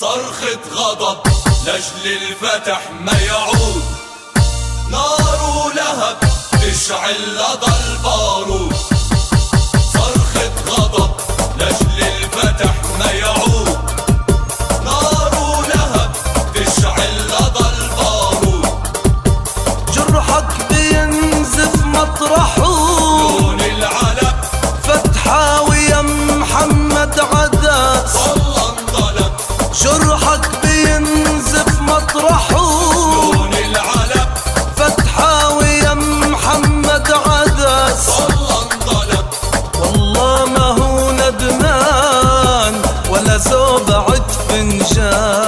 صرخة غضب لجل الفتح ما يعود. نار لهب تشعل لدى البارود. صرخة غضب لجل الفتح ما يعود. نار لهب تشعل لدى البارود. جرحك بينزف مطرحه Sợ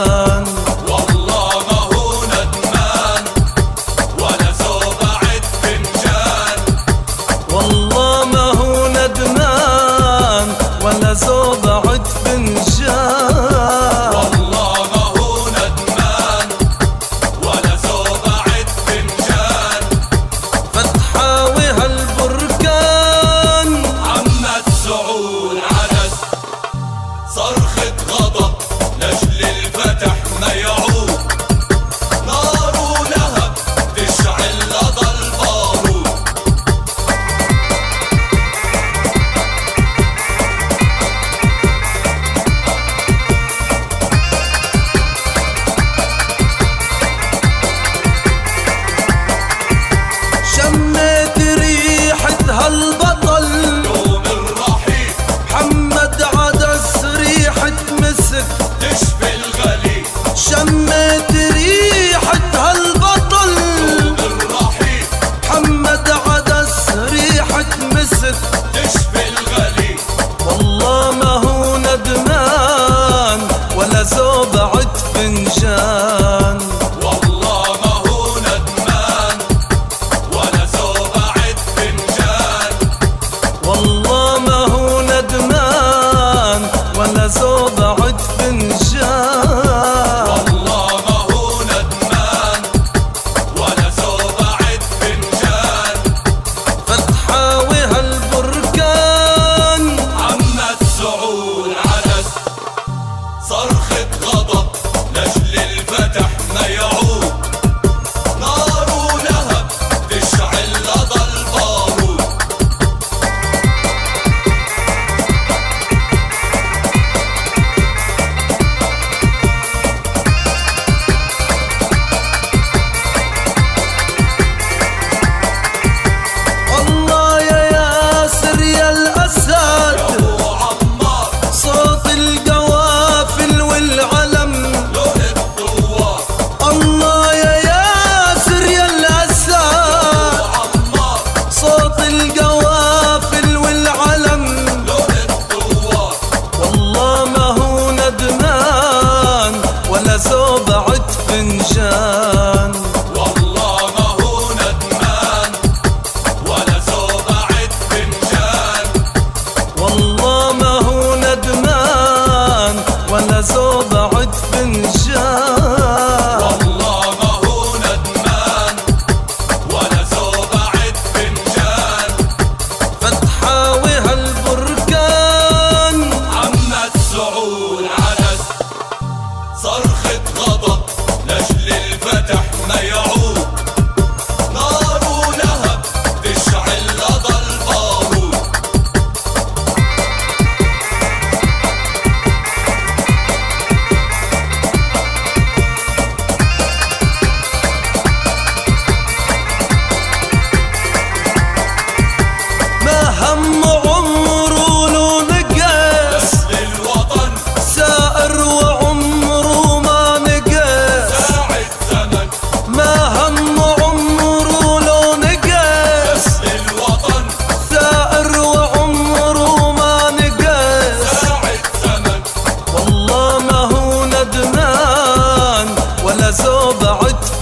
mısın? بعد فنجان.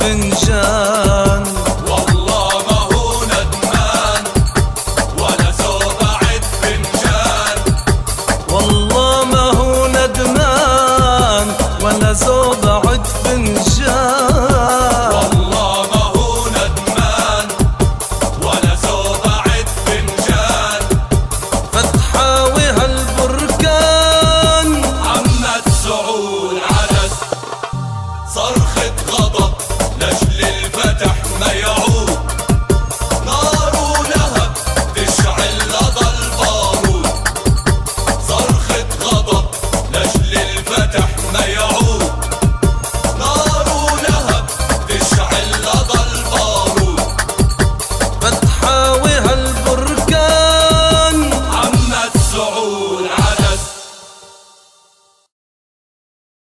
bakınca